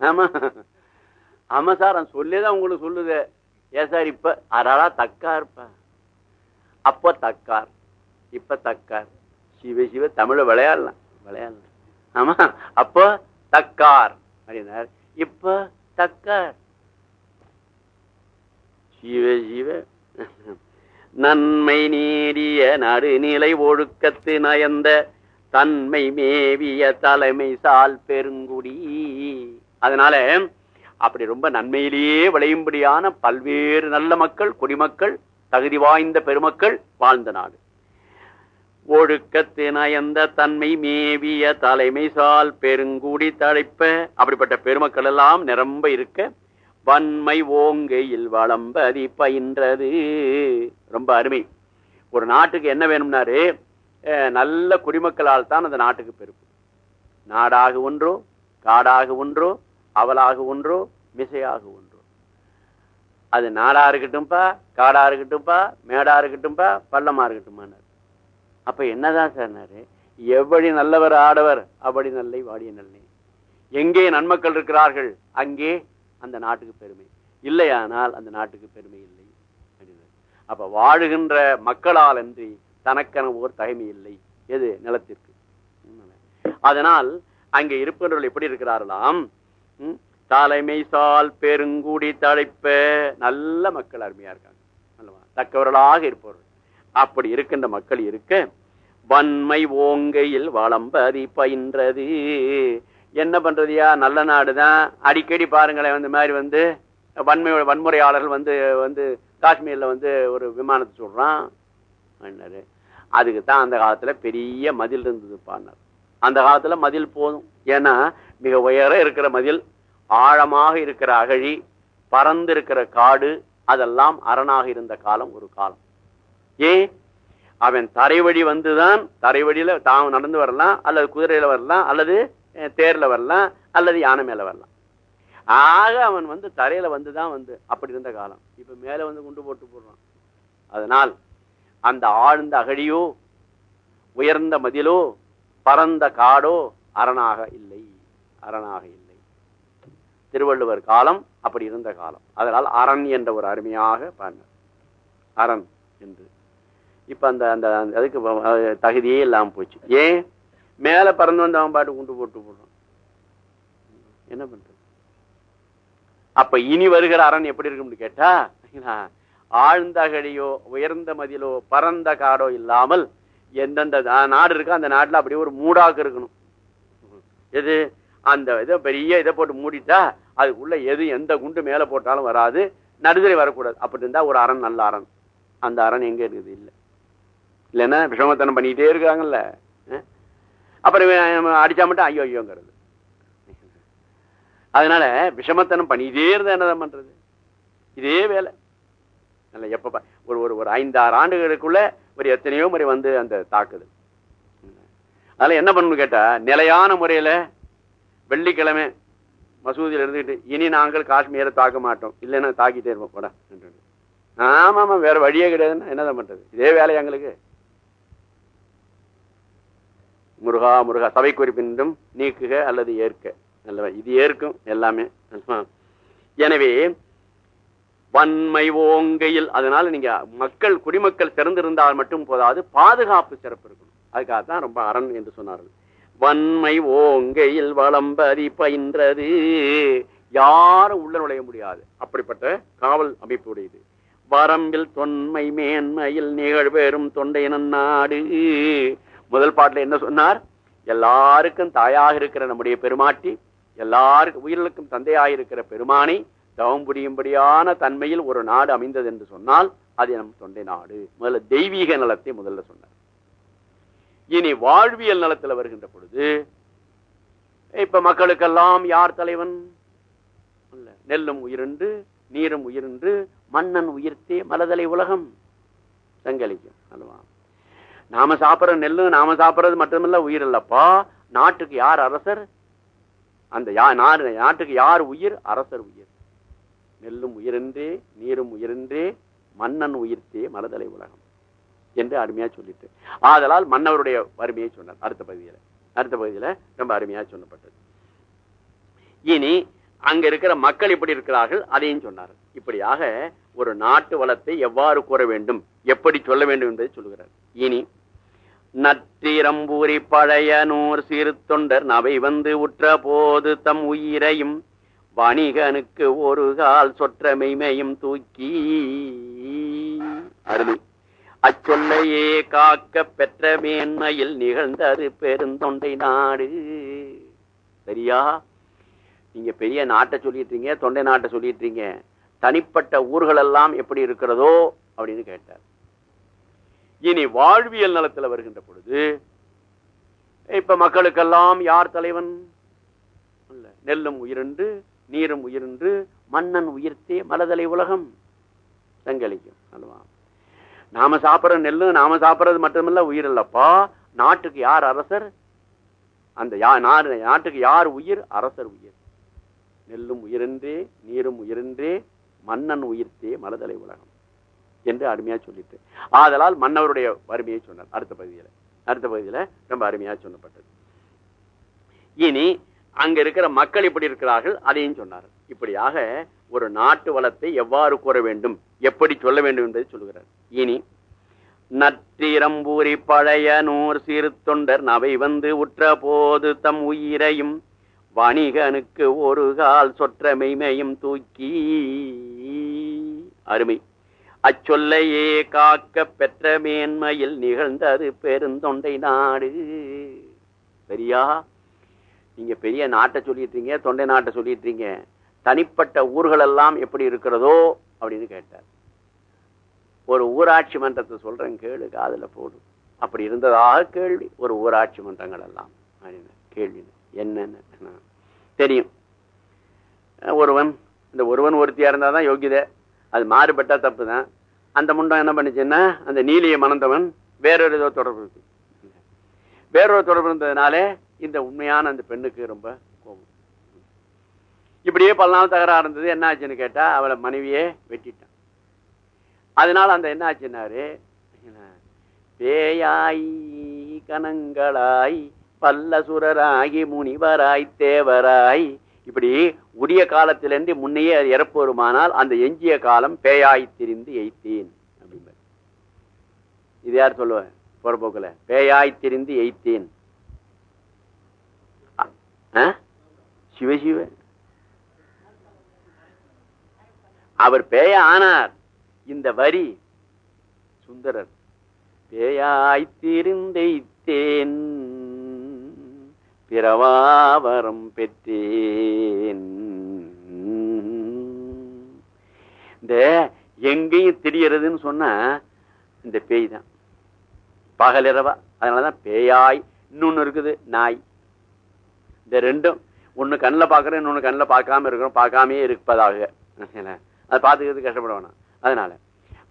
ஆமா. ஆமா சார் நான் சொல்லிதான் உங்களுக்கு சொல்லுது. ஏன் சார் இப்ப அடாடா தக்கா இருப்பா. அப்ப தக்கார் இப்ப தக்கார். சிவ சிவ தமிழ விளையாடலாம். விளையாடலாம். ஆமா. அப்போ தக்கார் அப்படின்னார். இப்ப தக்கார். சிவ சிவ. நன்மை நீடிய நடுநிலை ஒழுக்கத்து நயந்த தன்மை மேவிய தலைமை சால் பெருங்குடி. அதனால அப்படி ரொம்ப நன்மையிலேயே விளையும்படியான பல்வேறு நல்ல மக்கள் குடிமக்கள் தகுதி வாய்ந்த பெருமக்கள் வாழ்ந்த நாடு. ஒழுக்கத்தினயந்த தன்மை மேவிய தலைமை சால் பெருங்குடி தழைப்ப. அப்படிப்பட்ட பெருமக்கள் எல்லாம் நிரம்ப இருக்க வன்மை ஓங்கையில் வளம்பதி பயின்றது. ரொம்ப அருமை. ஒரு நாட்டுக்கு என்ன வேணும்னாரு? நல்ல குடிமக்களால் தான் அந்த நாட்டுக்கு பெருப்பு. நாடாக ஒன்றோ காடாக ஒன்றோ அவலாக ஒன்றோ மிசையாக ஒன்றோ. அது நாடா இருக்கட்டும்பா காடா இருக்கட்டும்பா மேடா இருக்கட்டும்பா பள்ளமா இருக்கட்டுமான்னாரு அப்ப என்னதான் சார்னாரு எவ்வளி நல்லவர் ஆடவர் அப்படி நல்லை வாடிய நல்லை. எங்கே நன்மக்கள் இருக்கிறார்கள் அங்கே அந்த நாட்டுக்கு பெருமை. இல்லையானால் அந்த நாட்டுக்கு பெருமை இல்லை. அப்படின்னாரு. அப்ப வாழுகின்ற மக்களால் அன்றி தனக்கென ஓர் தகைமை இல்லை. எது? நிலத்திற்கு. அதனால் அங்கே இருப்பவர்கள் எப்படி இருக்கிறார்களாம்? தலைமை சால் பெருங்குடி தழைப்ப நல்ல மக்கள் அருமையா இருக்காங்க. அல்லவா? தக்கவர்களாக இருப்பவர்கள். அப்படி இருக்கின்ற மக்கள் இருக்க வன்மை ஓங்கையில் வளம்பதி பயின்றது. என்ன பண்றதுயா நல்ல நாடுதான். அடிக்கடி பாருங்களேன் இந்த மாதிரி வந்து வன்மை வன்முறையாளர்கள் வந்து வந்து காஷ்மீர்ல வந்து ஒரு விமானத்தை சொல்றான் அதுக்கு தான் அந்த காலத்துல பெரிய மதில் இருந்தது பாடினார் அந்த காலத்துல மதில் போதும். ஏன்னா மிக உயர இருக்கிற மதில் ஆழமாக இருக்கிற அகழி பறந்து இருக்கிற காடு அதெல்லாம் அரணாக இருந்த காலம் ஒரு காலம். ஏன்? அவன் தரைவழி வந்துதான் தரைவழியில தான் நடந்து வரலாம் அல்லது குதிரையில வரலாம் அல்லது தேர்ல வரலாம் அல்லது யானை மேல வரலாம். ஆக அவன் வந்து தரையில வந்துதான் வந்து. அப்படி இருந்த காலம். இப்ப மேல வந்து குண்டு போட்டு போடுறான். அதனால் அந்த ஆழ்ந்த அகழியோ உயர்ந்த மதிலோ பரந்த காடோ அரணாக இல்லை. அரணாக இல்லை. திருவள்ளுவர் காலம் அப்படி இருந்த காலம். அதனால் அரண் என்ற ஒரு அருமையாக பாருங்கள் அரண் என்று. இப்ப அந்த அந்த அதுக்கு வ- தகுதியே இல்லாமல் போச்சு. ஏன்? மேல பறந்து வந்து அவன் பாட்டு குண்டு போட்டு போடுறான். என்ன பண்றது? அப்ப இனி வருகிற அரண் எப்படி இருக்கும்னு கேட்டா ஆழ்ந்த அகழியோ உயர்ந்த மதிலோ பரந்த காடோ இல்லாமல் எந்தெந்த நாடு இருக்கோ அந்த நாட்டில் அப்படியே ஒரு மூடாக்கு இருக்கணும். எது? அந்த இதை பெரிய இதை போட்டு மூடிட்டா அதுக்குள்ள எது எந்த குண்டு மேலே போட்டாலும் வராது நடுதலை வரக்கூடாது. அப்படி இருந்தால் ஒரு அரண் நல்ல அரண். அந்த அரண் எங்கே இருக்குது? இல்லை. இல்லைன்னா விஷமத்தனம் பண்ணிக்கிட்டே இருக்காங்கல்ல. அப்புறம் அடிச்சா மட்டும் ஐயோ ஐயோங்கிறது. அதனால விஷமத்தனம் பண்ணிக்கிட்டே இருந்தா என்னதான் பண்றது? இதே வேலை. நல்ல எப்போ ஒரு ஒரு ஒரு ஐந்தாறு ஆண்டுகளுக்குள்ள ஒரு எத்தனையோ முறை வந்து அந்த தாக்குது அதனால என்ன பண்ணணும் கேட்டா நிலையான முறையில வெள்ளிக்கிழமை மசூதியில் இருந்துகிட்டு இனி நாங்கள் காஷ்மீரை தாக்க மாட்டோம். இல்லைன்னா தாக்கிட்டே இருப்போம். போடா என்றாரு. ஆமா ஆமா வேற வழியே கிடையாதுன்னா என்னதான் பண்றது? இதே வேலை எங்களுக்கு? முருகா முருகா சபை குறிப்பின்றும் நீக்குக அல்லது ஏற்க. நல்லவா இது ஏற்கும் எல்லாமே. எனவே வன்மை ஓங்கையில். அதனால நீங்க மக்கள் குடிமக்கள் சிறந்திருந்தால் மட்டும் போதாது பாதுகாப்பு சிறப்பு இருக்கணும் அதுக்காகத்தான் ரொம்ப அரண் என்று சொன்னார்கள். வன்மை ஓங்கையில் வளம்பதி பயின்றது. யாரும் உள்ள நுழைய முடியாது. அப்படிப்பட்ட காவல் அமைப்பு உடையது வரம்பில் தொன்மை மேன்மையில் நிகழ்வேறும் தொண்டையினன் நாடு. முதல் பாட்டில் என்ன சொன்னார்? எல்லாருக்கும் தாயாக இருக்கிற நம்முடைய பெருமாட்டி எல்லாருக்கும் உயிர்களுக்கும் தந்தையாக இருக்கிற பெருமானை தவம் புரியும்படியான தன்மையில் ஒரு நாடு அமைந்தது என்று சொன்னால் அது நம் தொண்டை நாடு. முதல்ல தெய்வீக நலத்தை முதல்ல சொன்னார். இனி வாழ்வியல் நலத்துல வருகின்ற பொழுது இப்ப மக்களுக்கெல்லாம் யார் தலைவன்? நெல்லும் உயிரின்று நீரும் உயிரின்று மன்னன் உயிர்த்தே மலதலை உலகம். செங்கலிக்கும் அல்லவா? நாம சாப்பிடுற நெல்லு நாம சாப்பிடுறது மட்டுமல்ல உயிர் இல்லப்பா. நாட்டுக்கு யார் அரசர்? அந்த யா நாடு நாட்டுக்கு யார் உயிர்? அரசர் உயிர். நெல்லும் உயிரென்றே நீரும் உயிரென்றே மன்னன் உயிர்த்தே மலதலை உலகம் என்று அருமையா சொல்லிட்டு. ஆதலால் மன்னவருடைய வறுமையை சொன்னார். அடுத்த பகுதியில. அடுத்த பகுதியில ரொம்ப அருமையா சொல்லப்பட்டது. இனி அங்க இருக்கிற மக்கள் இப்படி இருக்கிறார்கள் அதையும் சொன்னார். இப்படியாக ஒரு நாட்டு வளத்தை எவ்வாறு கூற வேண்டும் எப்படி சொல்ல வேண்டும் என்பதை சொல்லுகிறார். இனி நற்றிரம்பூரி பழைய நூர் சிறு தொண்டர் நவை வந்து உற்ற போது தம் உயிரையும் வணிகனுக்கு ஒரு கால் சொற்ற மெய்மையும் தூக்கி. அருமை. அச்சொல்லையே காக்க பெற்ற மேன்மையில் நிகழ்ந்தது பெருந்தொண்டை நாடு. சரியா? நீங்க பெரிய நாட்டை சொல்லிட்டீங்க தொண்டை நாட்டை சொல்லிட்டீங்க. தனிப்பட்ட ஊர்கள் எல்லாம் எப்படி இருக்கிறதோ அப்படின்னு கேட்டார். இனி வாழ்வியல் நலத்தில் வருகின்ற பொழுது இப்ப மக்களுக்கெல்லாம் யார் தலைவன்? நெல்லும் உயிரண்டு நீரும் உயிர்ந்து மன்னன் உயிர்த்தே மலதலை உலகம். தங்களிக்கும் அல்லவா? நாம சாப்பிடுற நெல்லு நாம சாப்பிடுறது மட்டுமல்ல உயிர் இல்லப்பா நாட்டுக்கு யார் அரசர்? அந்த யா நாட்டுக்கு யார் உயிர்? அரசர் உயிர். நெல்லும் உயிரென்றே நீரும் உயிரென்றே மன்னன் உயிர்த்தே மலதலை உலகம். என்று அருமையா சொல்லிட்டு. ஆதலால் மன்னவருடைய வறுமையை சொன்னார். அடுத்த பகுதியில. அடுத்த பகுதியில ரொம்ப அருமையா சொல்லப்பட்டது இனி அங்க இருக்கிற மக்கள் இப்படி இருக்கிறார்கள் அதையும் சொன்னார் இப்படியாக ஒரு நாட்டு வளத்தை எவ்வாறு கூற வேண்டும் எப்படி சொல்ல வேண்டும் என்பதை சொல்லுகிறார். இனி நற்றிரம்பூரி பழைய நூர் சிறு தொண்டர் நவை வந்து உற்ற போது தம் உயிரையும் வணிகனுக்கு ஒரு கால் சொற்ற மெய்மையும் தூக்கி. அருமை. அச்சொல்லையே காக்க பெற்ற மேன்மையில் நிகழ்ந்தது பெருந்தொண்டை நாடு. சரியா? நீங்க பெரிய நாட்டை சொல்லிட்டீங்க தொண்டை நாட்டை சொல்லிட்டீங்க. தனிப்பட்ட ஊர்கள் எல்லாம் எப்படி இருக்கிறதோ அப்படின்னு கேட்டார். ஒரு ஊராட்சி மன்றத்தை சொல்றேன் கேளு காதுல போடும் அப்படி இருந்ததாக கேள்வி. ஒரு ஊராட்சி மன்றங்கள் எல்லாம் கேள்வி. என்னன்னு தெரியும். ஒருவன் இந்த ஒருவன் ஒருத்தியா இருந்தாதான் யோகியதை அது மாறுபட்டா தப்பு தான் அந்த முண்டம் என்ன பண்ணுச்சுன்னா அந்த நீலியை மணந்தவன் வேறொரு ஏதோ தொடர்பு இருக்கு. வேறொரு தொடர்பு இருந்ததுனாலே இந்த உண்மையான அந்த பெண்ணுக்கு ரொம்ப கோபம். இப்படியே பல நாள் தகராறு இருந்தது. என்ன ஆச்சுன்னு கேட்டா அவளை மனைவியே வெட்டிட்டான். அதனால அந்த என்ன ஆச்சுன்னாரு? பேயாய் கணங்களாய் பல்லசுரராகி முனிவராய் தேவராய். இப்படி உரிய காலத்திலிருந்து முன்னையே அது இறப்பு வருமானால் அந்த எஞ்சிய காலம் பேயாய் திரிந்து எய்த்தேன் அப்படிம்பார். இது யார் சொல்லுவேன் புறப்போக்கில். பேயாய் திரிந்து எய்த்தேன். ஆ? சிவ அவர் பேய ஆனார். இந்த வரி சுந்தரர். பேயாய் திருந்தைத்தேன். பிறவாவரம் பெற்றேன். இந்த எங்கேயும் தெரியறதுன்னு சொன்னா இந்த பேய் தான். பகலிரவா அதனாலதான் பேயாய். இன்னொன்னு இருக்குது நாய். இந்த ரெண்டும் ஒன்று கண்ணில் பார்க்கறேன் இன்னொன்று கண்ணில் பார்க்காம இருக்கிறோம் பார்க்காமே இருப்பதாக. அதை பார்த்துக்கிறது கஷ்டப்பட வேணாம். அதனால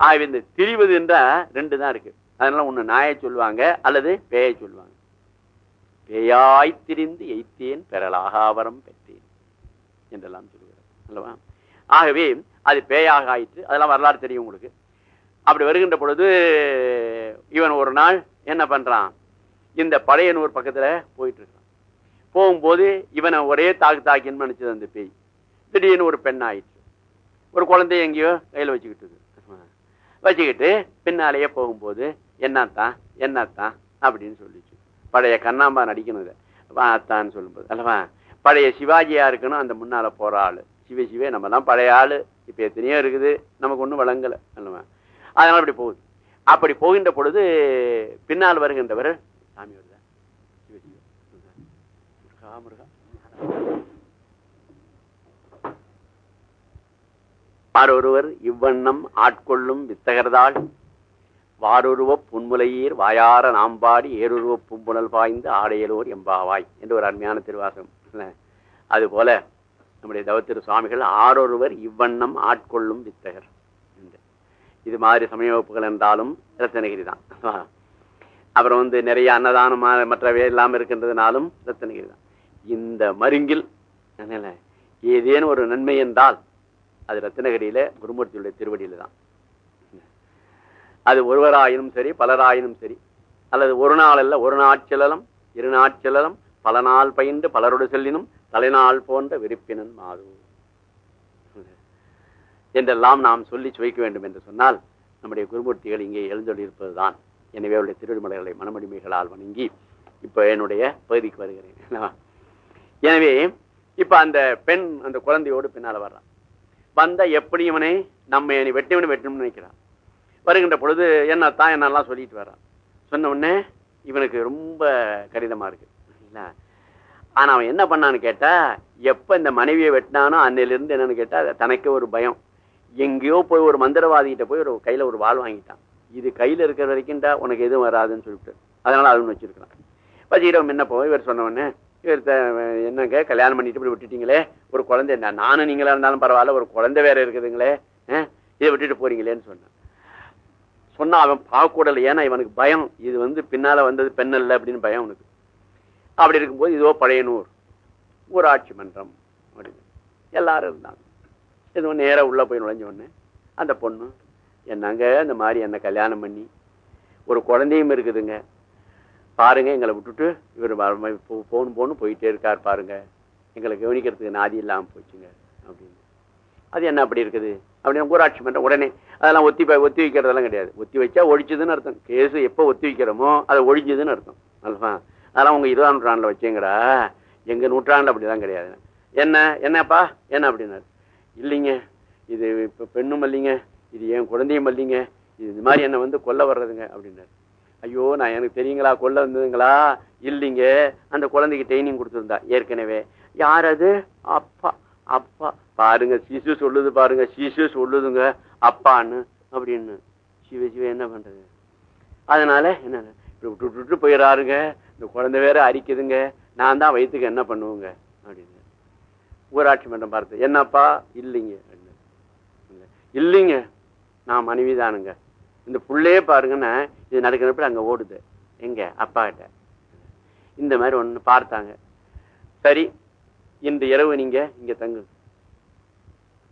ஆகவே இந்த திரிவது என்றால் ரெண்டு தான் இருக்கு. அதனால ஒன்று நாயை சொல்லுவாங்க அல்லது பேயை சொல்லுவாங்க. பேயாய் திரிந்து எய்த்தேன் பெறலாகாவரம் பெற்றேன் என்றெல்லாம் சொல்லுகிறார் அல்லவா? ஆகவே அது பேயாக ஆயிற்று. அதெல்லாம் வரலாறு தெரியும் உங்களுக்கு. அப்படி வருகின்ற பொழுது இவன் ஒரு நாள் என்ன பண்றான்? இந்த பழையனூர் பக்கத்தில் போயிட்டு இருக்கான் போகும்போது இவனை ஒரே தாக்கு தாக்கின்னு நினைச்சது அந்த பேய். திடீர்னு ஒரு பெண் ஆயிடுச்சு. ஒரு குழந்தைய எங்கேயோ கையில் வச்சுக்கிட்டு வச்சுக்கிட்டு பின்னாலேயே போகும்போது என்னத்தான் என்னத்தான் அப்படின்னு சொல்லிச்சு. பழைய கண்ணாம்பா நடிக்கணும் அத்தான்னு சொல்லும்போது அல்லவா? பழைய சிவாஜியா இருக்கணும் அந்த முன்னால போற ஆளு. சிவ சிவே நம்ம தான் பழைய ஆளு. இப்ப எத்தனையோ இருக்குது. நமக்கு ஒன்றும் வழங்கல அல்லவா? அதனால அப்படி போகுது. அப்படி போகின்ற பொழுது பின்னால் வருகின்றவர் சாமி வருதா சிவ சிவ முருகா முருகா ஆரொருவர் இவ்வண்ணம் ஆட்கொள்ளும் வித்தகர்தாள். வாரொருவ புன்முலையீர் வாயார நாம்பாடி ஏருருவ பூம்புணல் பாய்ந்து ஆடையலோர் எம்பாவாய் என்று ஒரு அருமையான திருவாசகம் அது போல நம்முடைய தவத்திரு சுவாமிகள் ஆரொருவர் இவ்வண்ணம் ஆட்கொள்ளும் வித்தகர் என்று. இது மாதிரி சமய வகுப்புகள் என்றாலும் ரத்தனகிரி தான் அப்புறம் வந்து நிறைய அன்னதானம் மற்றவை இல்லாமல் இருக்கின்றதுனாலும் ரத்தனகிரி தான். இந்த மருங்கில் ஏதேனும் ஒரு நன்மை என்றால் அது ரத்தினகிரியில குருமூர்த்தியுடைய திருவடியில தான் அது ஒருவராயினும் சரி பலராயினும் சரி. அல்லது ஒரு நாள் அல்ல ஒரு நாட்சலம் இரு நாட்சலம் பல நாள் பயின்று பலரோடு செல்லினும் தலைநாள் போன்ற விருப்பினன் மாது என்றெல்லாம் நாம் சொல்லி சுவைக்க வேண்டும் என்று சொன்னால் நம்முடைய குருமூர்த்திகள் இங்கே எழுந்தொழியிருப்பதுதான் எனவே அவருடைய திருவிமலைகளை மனமடிமைகளால் வணங்கி இப்ப என்னுடைய பகுதிக்கு வருகிறேன். எனவே இப்ப அந்த பெண் அந்த குழந்தையோடு பின்னால வர்றான். வந்த எப்படி இவனை? நம்ம என்னை வெட்டிவனை வெட்டணும்னு நினைக்கிறான். வருகின்ற பொழுது என்னத்தான் என்னெல்லாம் சொல்லிட்டு வர்றான் சொன்ன உடனே இவனுக்கு ரொம்ப கடிதமாக இருக்கு. இல்லை ஆனால் அவன் என்ன பண்ணான்னு கேட்டால் எப்போ இந்த மனைவியை வெட்டினானோ அன்னையிலிருந்து என்னன்னு கேட்டால் தனக்கே ஒரு பயம். எங்கேயோ போய் ஒரு மந்திரவாதிகிட்ட போய் ஒரு கையில் ஒரு வாள் வாங்கிட்டான். இது கையில் இருக்கிற வரைக்கும்டா உனக்கு எதுவும் வராதுன்னு சொல்லிட்டு. அதனால் அதுன்னு வச்சிருக்கிறான். வச்சுக்கிட்டவன் என்ன போய் இவர் சொன்ன உடனே இவர் என்னங்க கல்யாணம் பண்ணிட்டு இப்படி விட்டுட்டீங்களே? ஒரு குழந்தை என்ன நானும் நீங்களா இருந்தாலும் பரவாயில்ல ஒரு குழந்தை வேற இருக்குதுங்களே? இதை விட்டுட்டு போறீங்களேன்னு சொன்னான். சொன்னா அவன் பார்க்கக்கூடல ஏன்னா இவனுக்கு பயம். இது வந்து பின்னால வந்தது பெண் அல்ல அப்படின்னு பயம் உனக்கு அப்படி இருக்கும்போது இதோ பழையனூர் ஊராட்சி மன்றம் அப்படின்னு. எல்லாரும் இருந்தாங்க. இது நேராக உள்ளே போய் நுழைஞ்ச உடனே அந்த பொண்ணு என்னங்க இந்த மாதிரி என்னை கல்யாணம் பண்ணி ஒரு குழந்தையும் இருக்குதுங்க. பாருங்க எங்களை விட்டுட்டு இவர் போன் போன்னு போயிட்டே இருக்கார் பாருங்க. எங்களை கவனிக்கிறதுக்கு நாதி இல்லாமல் போச்சுங்க அப்படின்னு. அது என்ன அப்படி இருக்குது? அப்படின்னு ஊராட்சி மன்றம் உடனே அதெல்லாம் ஒத்தி ஒத்தி வைக்கிறதெல்லாம் கிடையாது. ஒத்தி வச்சா ஒழிச்சதுன்னு அர்த்தம். கேஸ் எப்போ ஒத்தி வைக்கிறோமோ அதை ஒழிஞ்சதுன்னு அர்த்தம். அல்லவா அதெல்லாம் உங்கள் இருபதாம் நூற்றாண்டில் வச்சீங்கடா. எங்கள் நூற்றாண்டில் அப்படிதான் கிடையாது. என்ன? என்னப்பா? என்ன அப்படின்னாரு. இல்லைங்க. இது இப்போ பெண்ணும் இல்லைங்க இது என் குழந்தையும் இல்லைங்க இது இந்த மாதிரி என்னை வந்து கொல்ல வர்றதுங்க அப்படின்னாரு. ஐயோ நான் எனக்கு தெரியுங்களா? கொல்ல வந்ததுங்களா? இல்லைங்க. அந்த குழந்தைக்கு ட்ரைனிங் கொடுத்துருந்தா ஏற்கனவே. யார் அது? அப்பா அப்பா. பாருங்க சிசு சொல்லுது பாருங்க சிசு சொல்லுதுங்க. அப்பான்னு அப்படின்னு. சிவ சிவ என்ன பண்றது? அதனால என்ன இப்படி விட்டு விட்டு போயிடாருங்க இந்த குழந்தை வேற அரிக்குதுங்க. நான் தான் வயிற்றுக்கு என்ன பண்ணுவேங்க? அப்படின்னு. ஊராட்சி மன்றம் பார்த்து என்னப்பா? இல்லைங்க. இல்லைங்க. நான் மனைவி தானுங்க இந்த புள்ளையே பாருங்கன்னா இது நடக்கிறப்ப அங்கே ஓடுது. எங்க? அப்பா கிட்ட இந்த மாதிரி ஒன்று பார்த்தாங்க. சரி இன்று இரவு நீங்க இங்க தங்கு.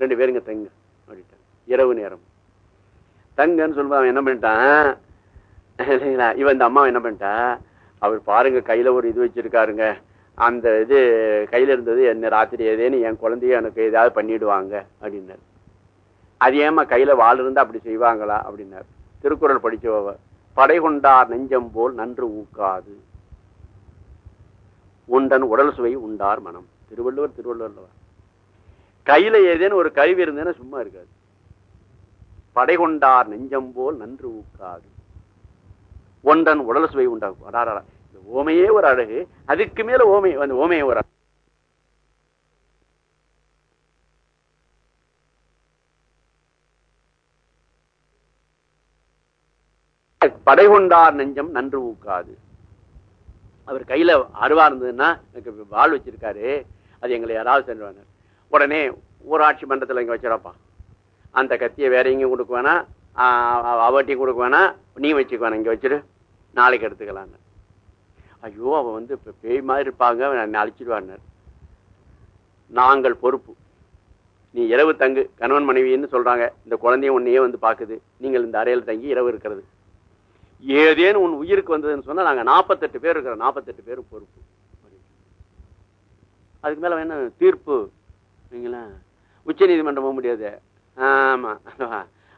ரெண்டு பேரும் இங்க தங்கு அப்படின்ட்டாங்க. இரவு நேரம். தங்கன்னு சொல்லும்போது அவன் என்ன பண்ணிட்டான்? இல்லைங்களா? இவன் இந்த அம்மா என்ன பண்ணிட்டா அவர் பாருங்க கையில ஒரு இது வச்சிருக்காருங்க. அந்த இது கையில இருந்தது என்ன ராத்திரி ஏதேன்னு என் குழந்தைய எனக்கு ஏதாவது பண்ணிடுவாங்க அப்படின்னாரு. அது ஏமா கையில வாழ் இருந்தா அப்படி செய்வாங்களா? அப்படின்னாரு. திருக்குறள் படிச்சவ படை கொண்டார் நெஞ்சம் போல் நன்று ஊக்காது. உண்டன் உடல் சுவை உண்டார் மனம். திருவள்ளுவர் திருவள்ளுவர் கையில ஏதேன்னு ஒரு கருவி இருந்ததுன்னா சும்மா இருக்காது. படை கொண்டார் நெஞ்சம் போல் நன்று ஊக்காது. ஒன்றன் உடல் சுவை உண்டாகும் ஓமையே ஒரு அழகு. அதுக்கு மேல ஓமை அந்த ஓமையே ஒரு அழகு. படை கொண்டார் நெஞ்சம் நன்று ஊக்காது. அவர் கையில அருவா இருந்ததுன்னா எனக்கு வாள் வச்சிருக்காரு. அது எங்களை யாராவது சென்றுவாங்க உடனே ஊராட்சி மன்றத்தில் இங்கே வச்சிடப்பா அந்த கத்தியை வேற எங்கேயும் கொடுக்க வேணாம். ஆஹ் அவட்டையும் கொடுக்க வேணாம். நீ வச்சுக்க வேணாம். இங்கே வச்சிரு. நாளைக்கு எடுத்துக்கலான்னு. ஐயோ அவன் வந்து இப்போ பேய் மாதிரி இருப்பாங்க. என்னை நாங்கள் பொறுப்பு. நீ இரவு தங்கு. கணவன் மனைவின்னு சொல்கிறாங்க இந்த குழந்தைய உன்னையே வந்து பார்க்குது நீங்கள் இந்த அறையில் தங்கி இரவு இருக்கிறது. ஏதேனும் உன் உயிருக்கு வந்ததுன்னு சொன்னா நாங்க நாற்பத்தெட்டு பேர் இருக்கிறோம் நாற்பத்தெட்டு பேரும் பொறுப்பு. அதுக்கு மேல என்ன தீர்ப்பு? நீங்களா. உச்ச நீதிமன்றம் போக முடியாது. ஆமா.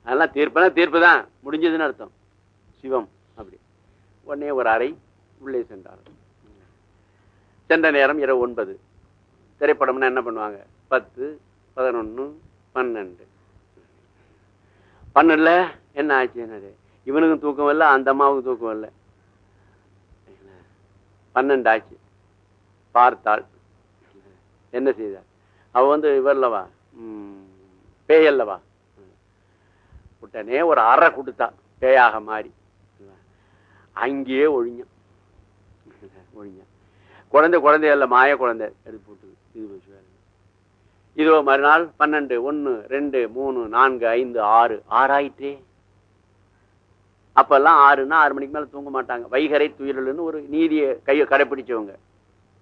அதெல்லாம் தீர்ப்புனா தீர்ப்பு தான். முடிஞ்சதுன்னு அர்த்தம். சிவம் அப்படி. உடனே ஒரு அறை உள்ளே சென்றார். சென்ற நேரம் இரவு ஒன்பது. திரைப்படம்னா என்ன பண்ணுவாங்க? பத்து பதினொன்று பன்னெண்டு. பன்னெண்டுல என்ன ஆச்சு என்னது? இவனுக்கும் தூக்கம் இல்லை அந்த அம்மாவுக்கும் தூக்கம் இல்லை பன்னெண்டாச்சு. பார்த்தாள். என்ன செய்தார் அவ வந்து இவர்லவா பேயல்லவா உடனே ஒரு அறை கொடுத்தா பேயாக மாறி. அங்கேயே ஒழிஞ்சான். ஒழிஞ்சான். குழந்தை குழந்தையல்ல மாய குழந்தை. எடுத்து போட்டுது. இது போச்சு இதோ மறுநாள் பன்னெண்டு ஒன்று ரெண்டு மூணு நான்கு ஐந்து ஆறு. ஆறாயிற்றே. அப்பெல்லாம் ஆறுன்னா ஆறு மணிக்கு மேலே தூங்க மாட்டாங்க. வைகரை துயிலுன்னு ஒரு நீதியை கையை கடைப்பிடிச்சவங்க.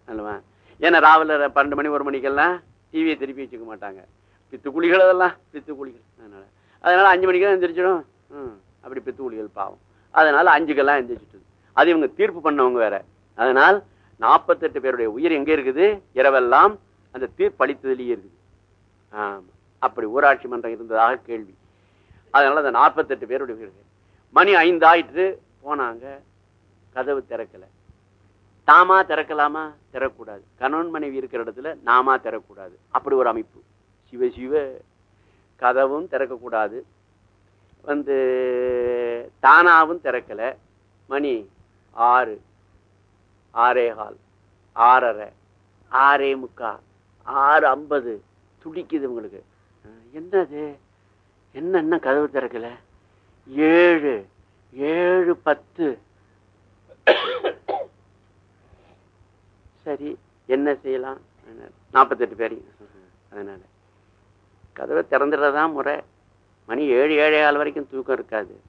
அல்லவா? ஏன்னா ராவில பன்னெண்டு மணி ஒரு மணிக்கெல்லாம் டிவியை திருப்பி வச்சுக்க மாட்டாங்க. பித்து குழிகள் அதெல்லாம். பித்து குழிகள். அதனால. அதனால அஞ்சு மணிக்கு தான் எந்திரிச்சிடும். ம், அப்படி பித்து குழிகள் பாவம். அதனால அஞ்சுக்கெல்லாம் எந்திரிச்சிட்டு. அது இவங்க தீர்ப்பு பண்ணவங்க வேற. அதனால் நாற்பத்தெட்டு பேருடைய உயிர் எங்கே இருக்குது? இரவெல்லாம் அந்த தீர்ப்பளித்ததுலேயே இருக்குது. அப்படி ஊராட்சி மன்றம் இருந்ததாக கேள்வி. அதனால அந்த நாற்பத்தெட்டு பேருடைய வீடுகள் மணி ஐந்து ஆயிட்டு போனாங்க. கதவு திறக்கல. தாமா திறக்கலாமா? திறக்கூடாது கணவன் மனைவி இருக்கிற இடத்துல நாமா திறக்கூடாது அப்படி ஒரு அமைப்பு. சிவ சிவ கதவும் திறக்கக்கூடாது. வந்து தானாவும் திறக்கல. மணி ஆறு. ஆறே கால். ஆறரை. ஆறே முக்கா ஆறு ஐம்பது. துடிக்குது உங்களுக்கு என்னது? என்ன என்ன கதவு திறக்கல? ஏழு ஏழு பத்து. சரி என்ன செய்யலாம்? நாற்பத்தெட்டு பேரையும் அதனால. கதவை திறந்துடுறதான் முறை. மணி ஏழு ஏழே ஆள் வரைக்கும் தூக்கம் இருக்காது.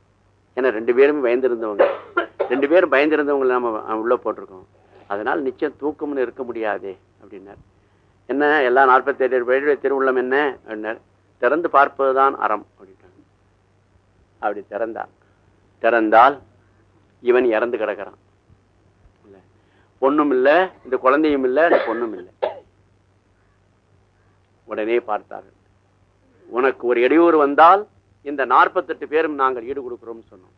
ஏன்னா ரெண்டு பேரும் பயந்துருந்தவங்க. ரெண்டு பேரும் பயந்துருந்தவங்களை நம்ம உள்ளே போட்டிருக்கோம். அதனால் நிச்சயம் தூக்கம்னு இருக்க முடியாதே அப்படின்னார். என்ன? எல்லா நாற்பத்தெட்டு பேருடைய திருவுள்ளம் என்ன? அப்படின்னார். திறந்து பார்ப்பதுதான் அறம் அப்படின்னு அப்படி திறந்தான். திறந்தால் இவன் இறந்து கிடக்கிறான். இல்ல. பொண்ணும் இல்லை இந்த குழந்தையும் இல்லை அந்த பொண்ணும் இல்லை. உடனே பார்த்தார்கள். உனக்கு ஒரு இடையூறு வந்தால் இந்த நாற்பத்தெட்டு பேரும் நாங்கள் ஈடு கொடுக்கிறோம் சொன்னோம்.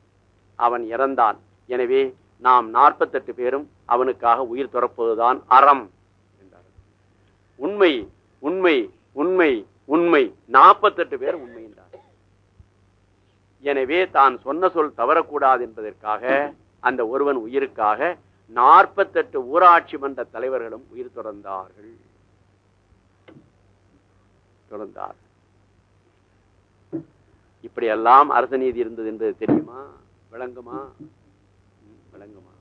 அவன் இறந்தான். எனவே நாம் நாற்பத்தெட்டு பேரும் அவனுக்காக உயிர் துறப்பதுதான் அறம் என்றார் உண்மை உண்மை உண்மை உண்மை. நாற்பத்தெட்டு பேர் உண்மை. எனவே தான் சொன்ன சொல் தவறக்கூடாது என்பதற்காக அந்த ஒருவன் உயிருக்காக நாற்பத்தெட்டு ஊராட்சி மன்ற தலைவர்களும் உயிர் தொடர்ந்தார்கள். தொடர்ந்தார். இப்படியெல்லாம் அரச நீதி இருந்தது என்பது தெரியுமா? விளங்குமா? விளங்குமா?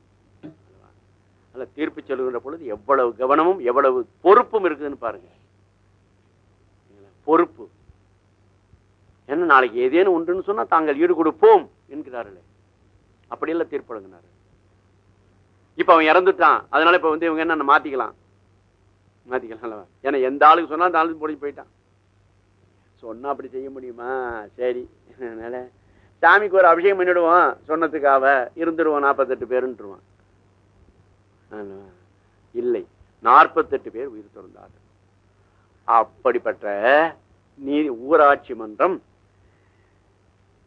அல்ல தீர்ப்பு சொல்லுகின்ற பொழுது எவ்வளவு கவனமும் எவ்வளவு பொறுப்பும் இருக்குதுன்னு பாருங்க. பொறுப்பு. என்ன நாளைக்கு ஏதேனும் உண்டுன்னு சொன்னா தாங்கள் ஈடு கொடுப்போம் என்கிறார்களே. அப்படியெல்லாம் தீர்ப்பழங்கினார் இப்ப அவன் இறந்துட்டான். அதனால இப்ப வந்து இவங்க என்ன மாத்திக்கலாம்? மாத்திக்கலாம் ஏன்னா எந்த ஆளுக்கு சொன்னா அந்த ஆளுக்கு முடிஞ்சு போயிட்டான். சொன்னா அப்படி செய்ய முடியுமா? சரி. அதனால சாமிக்கு ஒரு அபிஷேகம் பண்ணிடுவான் சொன்னதுக்காக இருந்துடுவோம் நாற்பத்தெட்டு பேருன்றுவான். இல்லை. நாற்பத்தெட்டு பேர் உயிர் திறந்தார்கள் அப்படிப்பட்ட நீதி ஊராட்சி மன்றம்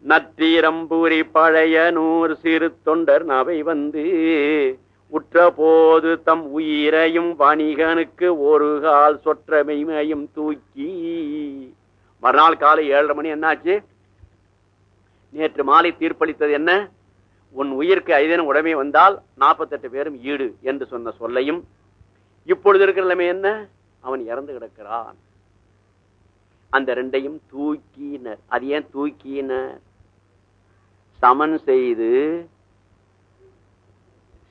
நத்தீரம்பூரி பழைய நூறு சிறு தொண்டர் நவை வந்து உற்ற போது தம் உயிரையும் வணிகனுக்கு ஒரு கால் சொற்றமைமையும் தூக்கி. மறுநாள் காலை ஏழரை மணி என்னாச்சு? நேற்று மாலை தீர்ப்பளித்தது என்ன? உன் உயிருக்கு ஐதேனும் உடமை வந்தால் நாற்பத்தெட்டு பேரும் ஈடு என்று சொன்ன சொல்லையும் இப்பொழுது இருக்கிற நிலைமை என்ன? அவன் இறந்து கிடக்கிறான். அந்த ரெண்டையும் தூக்கினர். அது ஏன் தூக்கினர்? சமன் செய்து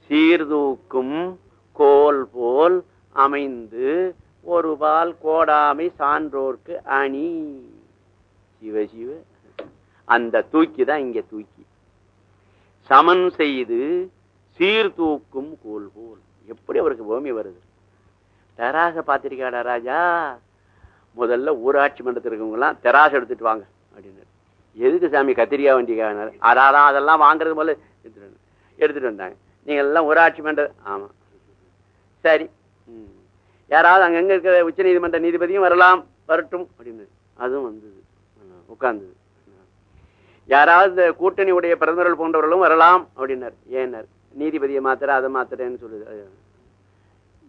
சீர்தூக்கும் கோல் போல் அமைந்து ஒருபால் கோடாமை சான்றோர்க்கு அணி. சிவ சிவ. அந்த தூக்கி தான் இங்க தூக்கி. சமன் செய்து சீர்தூக்கும் கோல் போல். எப்படி அவருக்கு பூமி வருது? தெராச பார்த்திருக்காடா ராஜா? முதல்ல ஊராட்சி மன்றத்தில் இருக்கவங்க எல்லாம் தெராசு எடுத்துட்டு வாங்க அப்படின்னு எதுக்கு சாமி கத்திரிக்காய் வண்டிக்காக அதான் அதெல்லாம் வாங்குறது போல எடுத்துட்டு வந்தாங்க. எடுத்துட்டு வந்தாங்க. நீங்க எல்லாம் ஊராட்சி மன்ற ஆமா. சரி. ம். யாராவது அங்கங்க இருக்கிற உச்ச நீதிமன்ற நீதிபதியும் வரலாம் வரட்டும் அப்படின்னு அதுவும் வந்தது. உட்கார்ந்தது. யாராவது இந்த கூட்டணி உடைய பிரதமர்கள் போன்றவர்களும் வரலாம் அப்படின்னார். ஏன்னார்? நீதிபதியை மாத்திர அதை மாத்திரேன்னு சொல்லுது.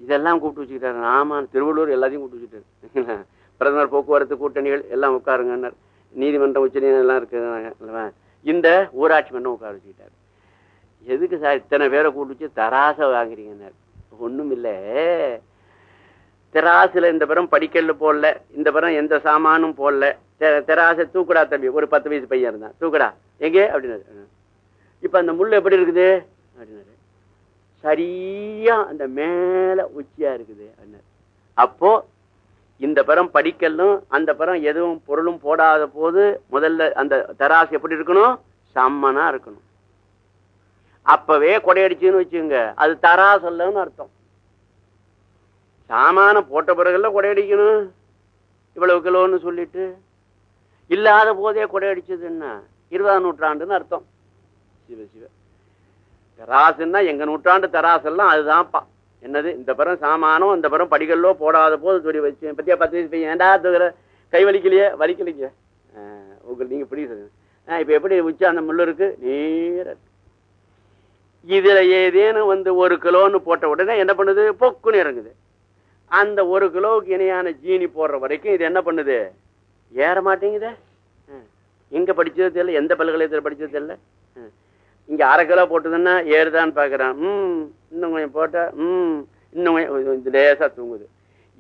இதெல்லாம் கூப்பிட்டு வச்சுக்கிட்டாரு. ஆமா திருவள்ளூர் எல்லாத்தையும் கூப்பிட்டு வச்சுட்டாரு பிரதமர் போக்குவரத்து கூட்டணிகள் எல்லாம் உட்காருங்கன்னார். நீதிமன்றம் உச்ச நீதிமன்றம் இருக்கு இந்த ஊராட்சி மன்றம் உட்கார வச்சுக்கிட்டாரு. எதுக்கு சார் இத்தனை பேரை கூப்பிட்டு வச்சு தராசை வாங்குறீங்கன்னார்? ஒண்ணும் இல்லை. தெராசுல இந்த படம் படிக்கல் போடல இந்த படம் எந்த சாமானும் போடல. தெ- தெராசை தூக்குடா தம்பி ஒரு பத்து வயசு பையன் இருந்தான். தூக்குடா. எங்கே? அப்படின்னாரு. இப்போ அந்த முள் எப்படி இருக்குது? அப்படின்னாரு. சரியா அந்த மேல உச்சியா இருக்குது. அப்படின்னாரு. அப்போ இந்த படம் படிக்கலும் அந்த படம் எதுவும் பொருளும் போடாத போது முதல்ல அந்த தராசு எப்படி இருக்கணும்? சம்மனா இருக்கணும். அப்பவே கொடையடிச்சுன்னு வச்சுங்க அது தராசல்லன்னு அர்த்தம். சாமான போட்ட பிறகுல கொடையடிக்கணும். இவ்வளவு கிலோன்னு சொல்லிட்டு. இல்லாத போதே கொடையடிச்சதுன்னா இருபதாம் நூற்றாண்டுன்னு அர்த்தம். சிவ சிவ. தராசுன்னா எங்க நூற்றாண்டு தராசெல்லாம் அதுதான்ப்பா என்னது இந்த பரம் சாமானம் இந்த பரம் படிகளோ போடாத போது துடி வச்சு பத்தியா பத்து ஏண்டா தூக்குற? கை வலிக்கலையே வலிக்கலைங்க உங்களுக்கு நீங்க புரியுது இப்ப எப்படி உச்சி அந்த முள்ளு இருக்கு? நேர. இதுல ஏதேனும் வந்து ஒரு கிலோன்னு போட்ட உடனே என்ன பண்ணுது? பொக்குன்னு இறங்குது. அந்த ஒரு கிலோவுக்கு இணையான ஜீனி போடுற வரைக்கும் இது என்ன பண்ணுது? ஏற மாட்டேங்குதே. எங்க படிச்சது தெரியல எந்த பல்கலைக்கழகத்தில் படிச்சது தெரியல? இங்க அரை கிலோ போட்டதுன்னா ஏறுதான்னு பாக்குறான் ம் இன்னும் கொஞ்சம் போட்டா ம் இன்னும் கொஞ்சம் லேசா தூங்குது.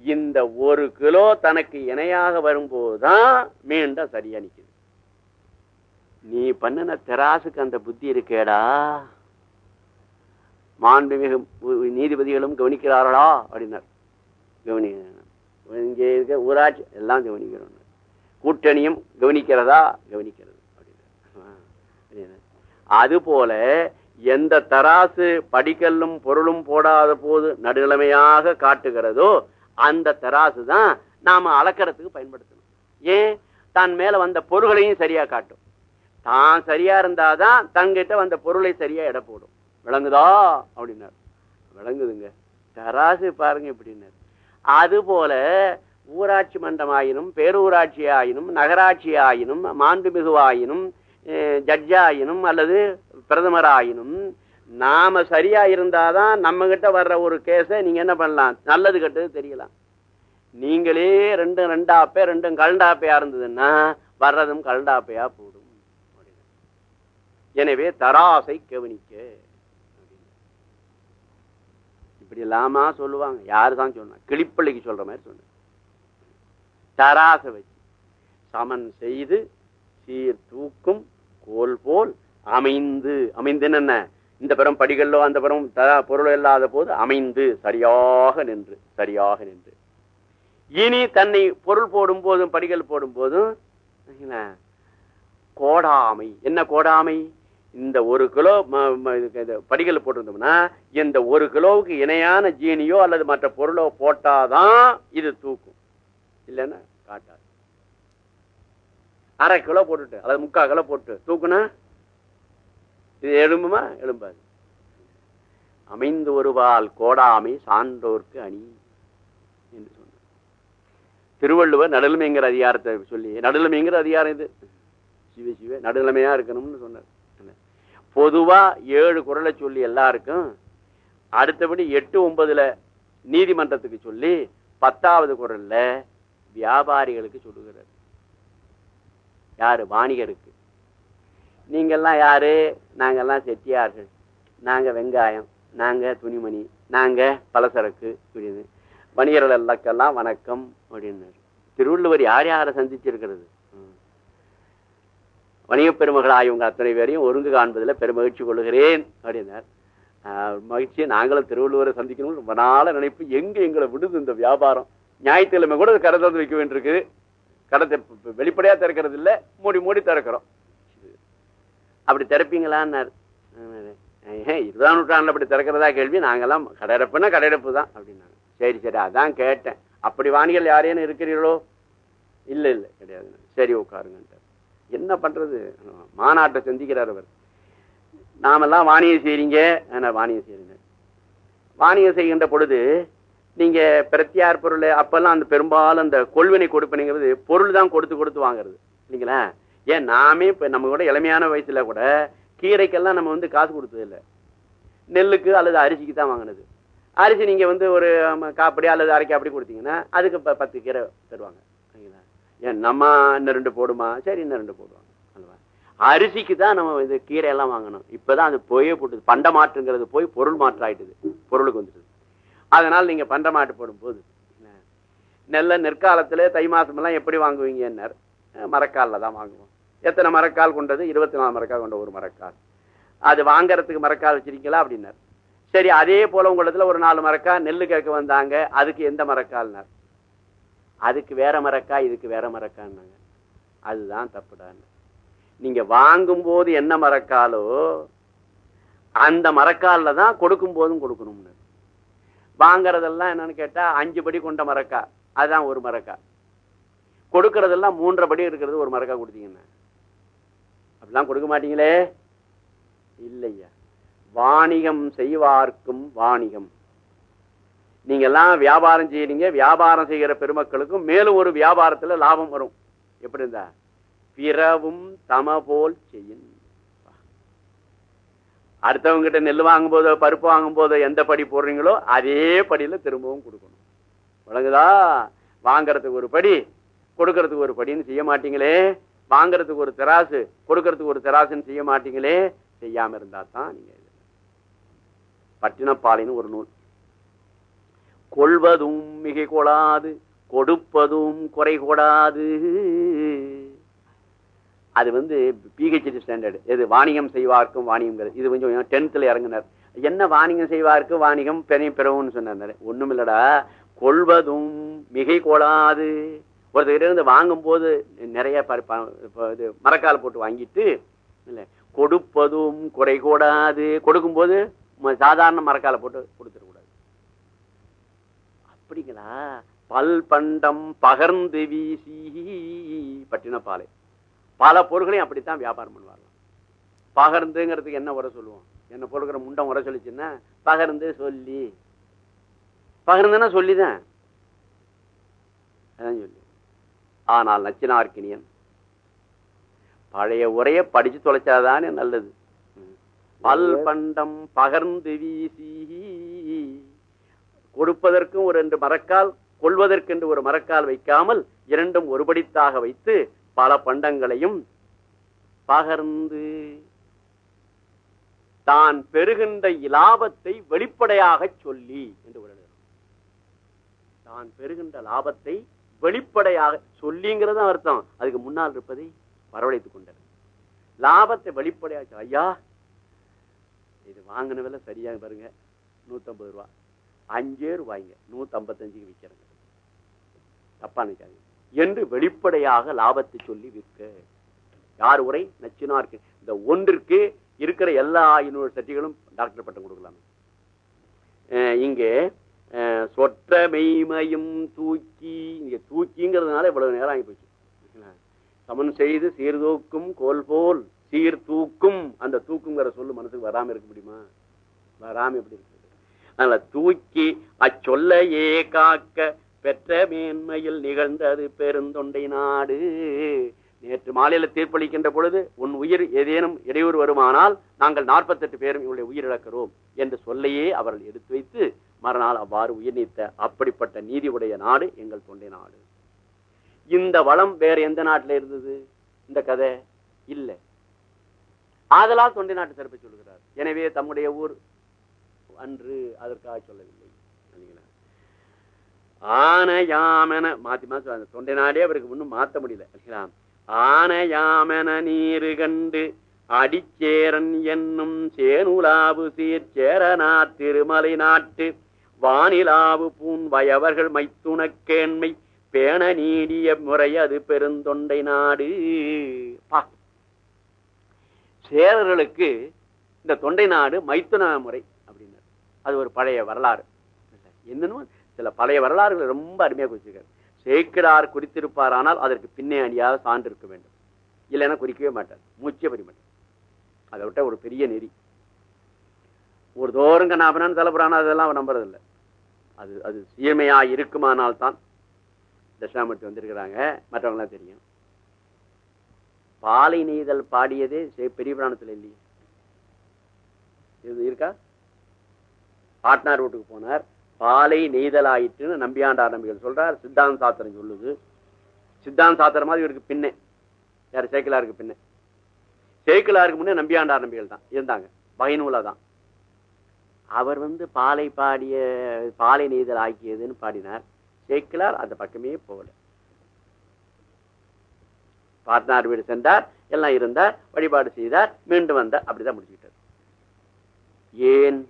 இந்த ஒரு கிலோ தனக்கு இணையாக வரும்போதுதான் மீண்டும் சரியா நிக்குது. நீ பண்ணின தெராசுக்கு அந்த புத்தி இருக்கேடா. மாண்புமிகு நீதிபதிகளும் கவனிக்கிறார்களா? அப்படின்னார். கவனி இங்கே இருக்க ஊராட்சி எல்லாம் கவனிக்கிறோம். கூட்டணியும் கவனிக்கிறதா? கவனிக்கிறது. அப்படின்னு அது போல எந்த தராசு படிக்கல்லும் பொருளும் போடாத போது நடுநிலைமையாக காட்டுகிறதோ அந்த தராசு தான் நாம அளக்கிறதுக்கு பயன்படுத்தணும். ஏன்? தான் மேல வந்த பொருள்களையும் சரியா காட்டும். தான் சரியா இருந்தாதான் தங்கிட்ட வந்த பொருளை சரியா எடை போடும். விளங்குதா? அப்படின்னாரு. விளங்குதுங்க. தராசு பாருங்க எப்படின்னாரு அது போல ஊராட்சி மன்றம் ஆயினும் பேரூராட்சி ஆயினும் நகராட்சி ஆயினும் மாண்புமிகுவாயினும் ஜட்ஜாயினும் அல்லது பிரதமர் ஆயினும் நாம சரியா இருந்தாதான் நம்ம கிட்ட வர்ற ஒரு கேஸை நீங்க என்ன பண்ணலாம்? நல்லது கெட்டது தெரியலாம். நீங்களே ரெண்டும் ரெண்டாப்பே ரெண்டும் கலண்டாப்பையா இருந்ததுன்னா வர்றதும் கலண்டாப்பையா போடும். எனவே தராசை கவனிக்க. இப்படி இல்லாமா சொல்லுவாங்க. யாரு தான் சொன்னா? கிளிப்பள்ளிக்கு சொல்ற மாதிரி சொன்ன. தராசை வச்சு சமன் செய்து சீர் தூக்கும் கோல் போல் அமைந்து அமைந்துன்னு என்ன இந்த புறம் படிகளோ அந்த புறம் பொருள் இல்லாத போது அமைந்து சரியாக நின்று சரியாக நின்று. இனி தன்னை பொருள் போடும் போதும் படிகள் போடும் போதும் கோடாமை. என்ன கோடாமை? இந்த ஒரு கிலோ படிகள் போட்டிருந்தோம்னா இந்த ஒரு கிலோவுக்கு இணையான ஜீனியோ அல்லது மற்ற பொருளோ போட்டாதான் இது தூக்கும். இல்லைன்னா காட்டாது. அரை கிலோ போட்டுட்டு அதாவது முக்கால் கிலோ போட்டு தூக்குனா இது எழும்புமா எழும்பாது அமைந்து ஒருவால் கோடாமை சான்றோர்க்கு அணி என்று சொன்னார். திருவள்ளுவர் நடுநிலைமைங்கிற அதிகாரத்தை சொல்லி நடுநிலைமைங்கிற அதிகாரம் இது. சிவ சிவ நடுநிலைமையா இருக்கணும்னு சொன்னார். பொதுவா ஏழு குரலை சொல்லி எல்லாருக்கும் அடுத்தபடி எட்டு ஒன்பதுல நீதிமன்றத்துக்கு சொல்லி பத்தாவது குரல்ல வியாபாரிகளுக்கு சொல்லுகிறார். யாரு? வாணிகருக்கு. நீங்கெல்லாம் யாரு? நாங்கெல்லாம் செட்டியார்கள். நாங்க வெங்காயம் நாங்க துணிமணி நாங்க பலசரக்கு அப்படின்னு வணிகர்கள் எல்லாக்கெல்லாம் வணக்கம் அப்படின்னாரு. திருவள்ளுவர் யார் யாரை சந்திச்சிருக்கிறது? வணிக பெருமகளாக இவங்க அத்தனை பேரையும் ஒருங்கு காண்பதில் பெருமகிழ்ச்சி கொள்கிறேன் அப்படின்னார். மகிழ்ச்சியை நாங்களும் திருவள்ளுவரை சந்திக்கணும் ரொம்ப நாள நினைப்பு. எங்க எங்களை விடுது இந்த வியாபாரம்? ஞாயிற்றுக்கிழமை கூட கரை திறந்து வைக்க வேண்டியிருக்கு. கடத்தை வெளிப்படையா திறக்கிறது இல்ல மூடி மூடி திறக்கிறோம். அப்படி திறப்பீங்களான்னாரு. இருபதாம் நூற்றாண்டு அப்படி திறக்கிறதா கேள்வி நாங்கெல்லாம் கடையடப்புனா கடையடப்பு தான் அப்படின்னாங்க. சரி சரி அதான் கேட்டேன். அப்படி வாணிகள் யாரேன்னு இருக்கிறீர்களோ? இல்ல இல்ல கிடையாது. சரி உட்காருங்க என்ன பண்றது? மாநாட்டை சந்திக்கிறார் அவர். நாமெல்லாம் வாணியம் செய்றீங்க. வாணியம் செய்யுங்க வாணியம் செய்கின்ற பொழுது நீங்க பிரத்தியார் பொருள் அப்பெல்லாம் அந்த பெரும்பாலும் அந்த கொள்வினை கொடுப்பனைங்கிறது பொருள் தான் கொடுத்து கொடுத்து வாங்குறது. இல்லைங்களா? ஏன் நாமே இப்ப நம்ம கூட இளமையான வயசுல கூட கீரைக்கெல்லாம் நம்ம வந்து காசு கொடுத்தது இல்லை. நெல்லுக்கு அல்லது அரிசிக்கு தான் வாங்கினது. அரிசி நீங்க வந்து ஒரு காப்படி அல்லது அரைக்கா அப்படி கொடுத்தீங்கன்னா அதுக்கு பத்து கீரை தருவாங்க. ஏன் நம்ம இன்னும் ரெண்டு போடுமா? சரி இன்னும் ரெண்டு போடுவாங்க. அரிசிக்கு தான் நம்ம இந்த கீரை எல்லாம் வாங்கணும். இப்பதான் அது போயே போட்டுது. பண்ட மாற்றுங்கிறது போய் பொருள் மாற்றாயிட்டுது. பொருளுக்கு வந்துடுது அதனால் நீங்க பண்ட மாட்டு போடும் போது. நெல்ல நெற்காலத்தில் தை மாசம் எப்படி வாங்குவீங்க மரக்காலில் தான் வாங்குவோம். எத்தனை மரக்கால் கொண்டது? இருபத்தி நாலு மரக்கால் கொண்ட ஒரு மரக்கால். அது வாங்கறதுக்கு மரக்கால் வச்சிருக்கீங்களா? அப்படின்னார். சரி அதே போல உங்களிடத்துல ஒரு நாலு மரக்கா நெல் கேட்க வந்தாங்க. அதுக்கு எந்த மரக்கால்னார்? அதுக்கு வேற மரக்கா இதுக்கு வேற மரக்கான்னாங்க அதுதான் தப்புடான்னு. நீங்க வாங்கும் போது என்ன மரக்காலோ அந்த மரக்காலில் தான் கொடுக்கும் போதும் கொடுக்கணும்னு வாங்கறதெல்லாம் என்னன்னு கேட்டா அஞ்சு படி கொண்ட மரக்கா. அதுதான் ஒரு மரக்கா. கொடுக்கறதெல்லாம் மூன்றரை படி இருக்கிறது ஒரு மரக்கா கொடுத்தீங்கன்னா. அப்படிலாம் கொடுக்க மாட்டீங்களே? இல்லையா. வாணிகம் செய்வார்க்கும் வாணிகம். நீங்க எல்லாம் வியாபாரம் செய்யறீங்க வியாபாரம் செய்கிற பெருமக்களுக்கும் மேலும் ஒரு வியாபாரத்துல லாபம் வரும். எப்படி இருந்தா? பிறவும் தம போல் செய்யும் அடுத்தவங்க கிட்ட நெல் வாங்கும் போதோ பருப்பு வாங்கும் போதோ எந்த படி போடுறீங்களோ அதே படியில திரும்பவும் கொடுக்கணும். விளங்குதா? வாங்கறதுக்கு ஒரு படி கொடுக்கறதுக்கு ஒரு படின்னு செய்ய மாட்டீங்களே. வாங்கறதுக்கு ஒரு தெராசு கொடுக்கறதுக்கு ஒரு தெராசுன்னு செய்ய மாட்டீங்களே. செய்யாம இருந்தா தான் நீங்க இது. பட்டினப்பாலின்னு ஒரு நூல். கொள்வதும் மிகை கொடாது கொடுப்பதும் குறை கொடாது. அது வந்து பிஹெச்டி ஸ்டாண்டர்டு இது வாணிகம் செய்வார்க்கும் வாணிகம் இது கொஞ்சம் டென்த்தில் இறங்குனார். என்ன வாணிகம் செய்வார்க்கு? வாணிகம் பெரிய பிறவுன்னு சொன்னார் ஒன்றும் இல்லடா. கொள்வதும் மிகை கொடாது ஒருத்தர் இருந்து வாங்கும் போது நிறைய ப- இது மரக்கால் போட்டு வாங்கிட்டு இல்லை கொடுப்பதும் குறை கூடாது. கொடுக்கும்போது ம- சாதாரண மரக்கால போட்டு கொடுத்துடக்கூடாது. அப்படிங்களா? பல் பண்டம் பகர்ந்து வீசி பட்டினப்பாலை. பல பொருள்களையும் அப்படித்தான் வியாபாரம் பண்ணுவாங்க. பகர்ந்துங்கிறதுக்கு என்ன உரை சொல்லுவோம்? என்ன பொருள்கிற முண்டம் உரை சொல்லிச்சுன்னா பகர்ந்து சொல்லி. பகர்ந்துன்னா சொல்லிதான். அதான் சொல்லி. ஆனால் நச்சினார்க்கினியன் பழைய உரைய படிச்சு தொலைச்சாதானே நல்லது. பல் பண்டம் பகர்ந்து வீசி கொடுப்பதற்கும் ஒரு ரெண்டு மரக்கால் கொள்வதற்கென்று ஒரு மரக்கால் வைக்காமல் இரண்டும் ஒருபடித்தாக வைத்து பல பண்டங்களையும் பகர்ந்து தான் பெறுகின்ற லாபத்தை வெளிப்படையாக சொல்லி என்று ஒரு தான் பெறுகின்ற லாபத்தை வெளிப்படையாக சொல்லிங்கிறது அர்த்தம். அதுக்கு முன்னால் இருப்பதை வரவழைத்துக் கொண்டது லாபத்தை வெளிப்படையாக ஐயா இது வாங்கின விலை சரியா பாருங்க. நூத்தம்பது ரூபா. அஞ்சே ரூபாய்ங்க. நூத்தி ஐம்பத்தஞ்சுக்கு விற்கிறேங்க தப்பா நினைக்காதீங்க. என்று வெளிப்படையாக லாபத்தை சொல்லி விற்க. யார் உரை? நச்சினார்க்கு இந்த ஒன்றிற்கு இருக்கிற எல்லா யூனிவர்சிட்டிகளும் டாக்டர் பட்டம் கொடுக்கலாம். அஹ் இங்கே சொற்ற மெய்மையும் தூக்கி இங்க தூக்கிங்கிறதுனால இவ்வளவு நேரம் ஆகி போச்சு. சமன் செய்து சீர்தூக்கும் கோல் போல் சீர் தூக்கும். அந்த தூக்குங்கிற சொல்லு மனசுக்கு வராம இருக்க முடியுமா? வராம எப்படி இருக்கு? அதனால தூக்கி அச்சொல்லையே காக்க பெற்ற மேன்மையில் நிகழ்ந்தது பெருந்தொண்டை நாடு. நேற்று மாலையில தீர்ப்பளிக்கின்ற பொழுது உன் உயிர் ஏதேனும் இடையூறு வருமானால் நாங்கள் நாற்பத்தெட்டு பேரும் இவருடைய உயிரிழக்கிறோம் என்று சொல்லையே அவர்கள் எடுத்து வைத்து மறுநாள் அவ்வாறு உயிர் நீத்த அப்படிப்பட்ட நீதி உடைய நாடு எங்கள் தொண்டை நாடு. இந்த வளம் வேற எந்த நாட்டில் இருந்தது? இந்த கதை இல்லை. ஆதலால் தொண்டை நாட்டு சிறப்பு சொல்கிறார் எனவே தம்முடைய ஊர் அன்று அதற்காக சொல்லவில்லை. ஆனையாமென மாத்தி மாத்தி தொண்டை நாடே அவருக்கு ஒன்றும் மாத்த முடியல சரிங்களா? ஆனையாமென நீரு கண்டு அடிச்சேரன் என்னும் சேனுலாவு சீர்ச்சேரனா திருமலை நாட்டு வானிலாவு பூன் வயவர்கள் மைத்துணக்கேண்மை பேண நீடிய முறை அது பெருந்தொண்டை நாடு. சேரர்களுக்கு இந்த தொண்டை நாடு மைத்துன முறை அப்படின்னாரு. அது ஒரு பழைய வரலாறு. என்னன்னு சில பழைய வரலாறுகளை ரொம்ப அருமையா குறிச்சிருக்காரு. சேக்கிரார் குறித்திருப்பார் ஆனால் அதற்கு பின்னே அணியாக சான்று இருக்க வேண்டும். இல்லைன்னா குறிக்கவே மாட்டார். மூச்சே பரிமாட்டேன் மாட்டார். அதை விட்ட ஒரு பெரிய நெறி. ஒரு தோறும் கண்ணாபனான்னு தலைப்புறானா அதெல்லாம் அவன் நம்புறதில்லை. அது அது சீமையா இருக்குமானால் தான் தட்சிணாமூர்த்தி வந்திருக்கிறாங்க. மற்றவங்களாம் தெரியும். பாலை நெய்தல் பாடியதே பெரிய புராணத்தில் இல்லையே. இது இருக்கா? பாட்னார் வீட்டுக்கு போனார். பாலை நெய்தல் ஆயிட்டுன்னு நம்பியாண்டார் நம்பிகள் சொல்றார். சித்தாந்த சாத்திரம் சொல்லுது. சித்தாந்த சாத்திரம் மாதிரி இவருக்கு பின்னே. யார் சேக்கிலாருக்கு பின்னே. சேக்கிலாருக்கு முன்னே நம்பியாண்டார் நம்பிகள் தான். இருந்தாங்க. வகைநூலா தான். அவர் வந்து பாலை பாடிய பாலை நெய்தல் ஆக்கியதுன்னு பாடினார். சேக்கிலார் அந்த பக்கமே போகல. பாட்னார் வீடு சென்றார். எல்லாம் இருந்தார். வழிபாடு செய்தார். மீண்டும் வந்தார். அப்படிதான் முடிச்சுக்கிட்டார். ஏன்